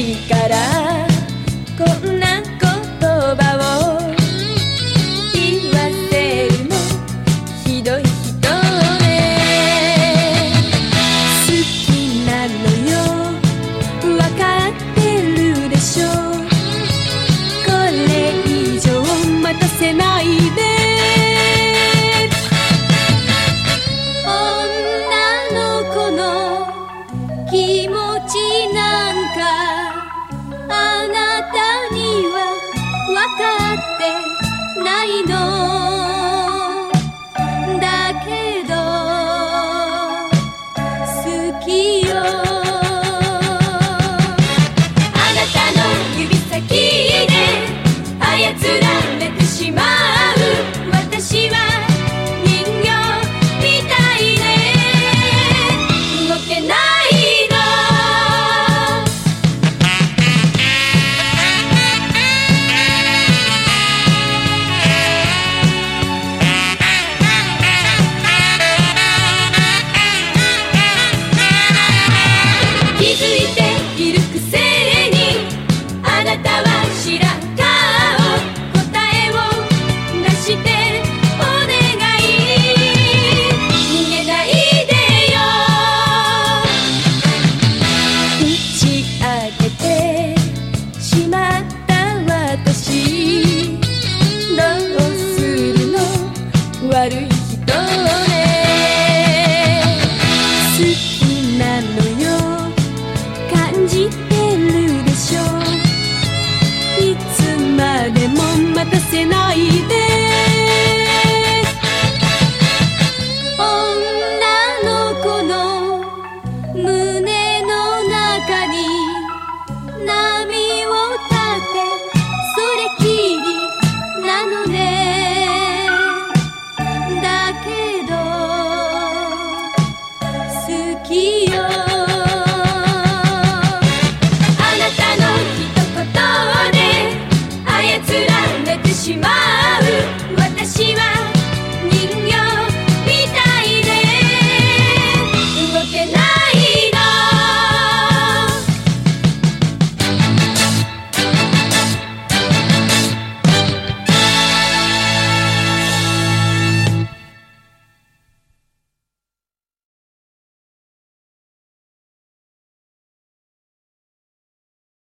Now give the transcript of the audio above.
mi cara ってないの」悪い